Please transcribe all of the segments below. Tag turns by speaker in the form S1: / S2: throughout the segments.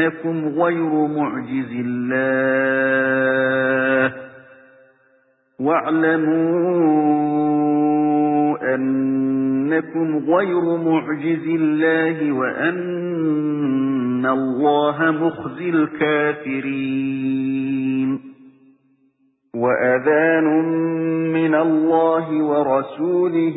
S1: أنكم غير معجز الله. واعلموا أنكم غير معجز الله وأن الله مخزي الكافرين. وأذان من الله ورسوله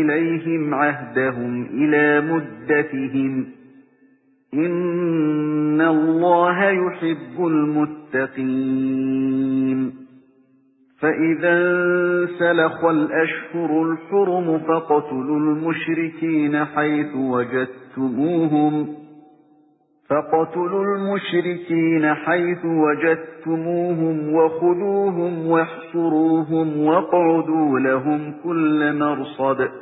S1: إليهم عهدهم إلى مدتهم. إن الله يحب المتقين. فإذا سلخ الأشهر الحرم فقتلوا المشركين حيث وجدتموهم. فقتلوا المشركين حيث وجدتموهم وخذوهم واحصروهم واقعدوا لهم كل مرصد.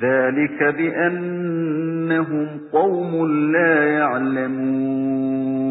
S1: ذَلِكَ بِأَنَّهُمْ قَوْمٌ لَّا يَعْلَمُونَ.